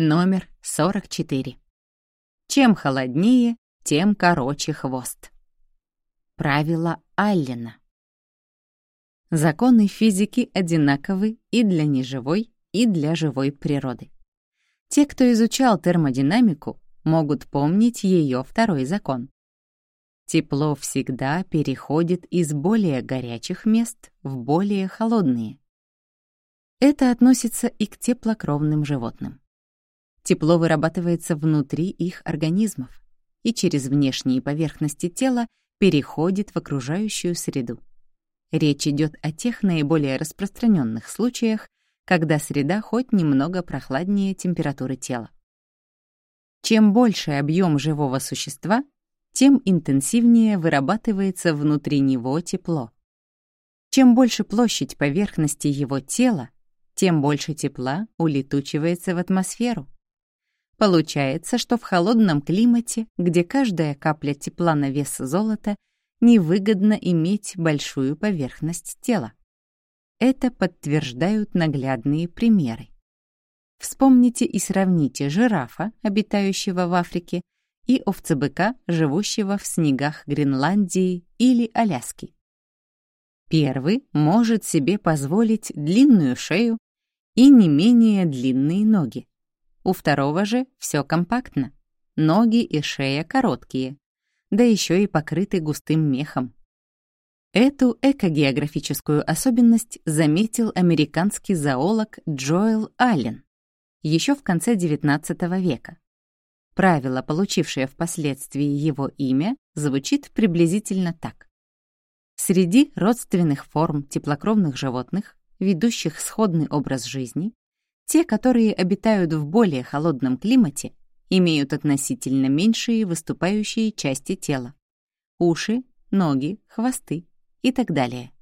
Номер 44. Чем холоднее, тем короче хвост. Правило Аллена. Законы физики одинаковы и для неживой, и для живой природы. Те, кто изучал термодинамику, могут помнить ее второй закон. Тепло всегда переходит из более горячих мест в более холодные. Это относится и к теплокровным животным. Тепло вырабатывается внутри их организмов и через внешние поверхности тела переходит в окружающую среду. Речь идет о тех наиболее распространенных случаях, когда среда хоть немного прохладнее температуры тела. Чем больше объем живого существа, тем интенсивнее вырабатывается внутри него тепло. Чем больше площадь поверхности его тела, тем больше тепла улетучивается в атмосферу. Получается, что в холодном климате, где каждая капля тепла на вес золота, невыгодно иметь большую поверхность тела. Это подтверждают наглядные примеры. Вспомните и сравните жирафа, обитающего в Африке, и овцебыка, живущего в снегах Гренландии или Аляски. Первый может себе позволить длинную шею и не менее длинные ноги. У второго же все компактно. Ноги и шея короткие, да еще и покрыты густым мехом. Эту экогеографическую особенность заметил американский зоолог Джоэл Аллен еще в конце XIX века. Правило, получившее впоследствии его имя, звучит приблизительно так. Среди родственных форм теплокровных животных, ведущих сходный образ жизни, те, которые обитают в более холодном климате, имеют относительно меньшие выступающие части тела — уши, ноги, хвосты и так далее.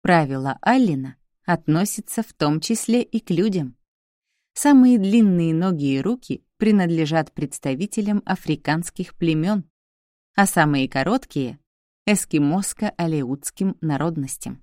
Правило Аллена относится в том числе и к людям. Самые длинные ноги и руки принадлежат представителям африканских племен, а самые короткие — эскимоско-алеутским народностям.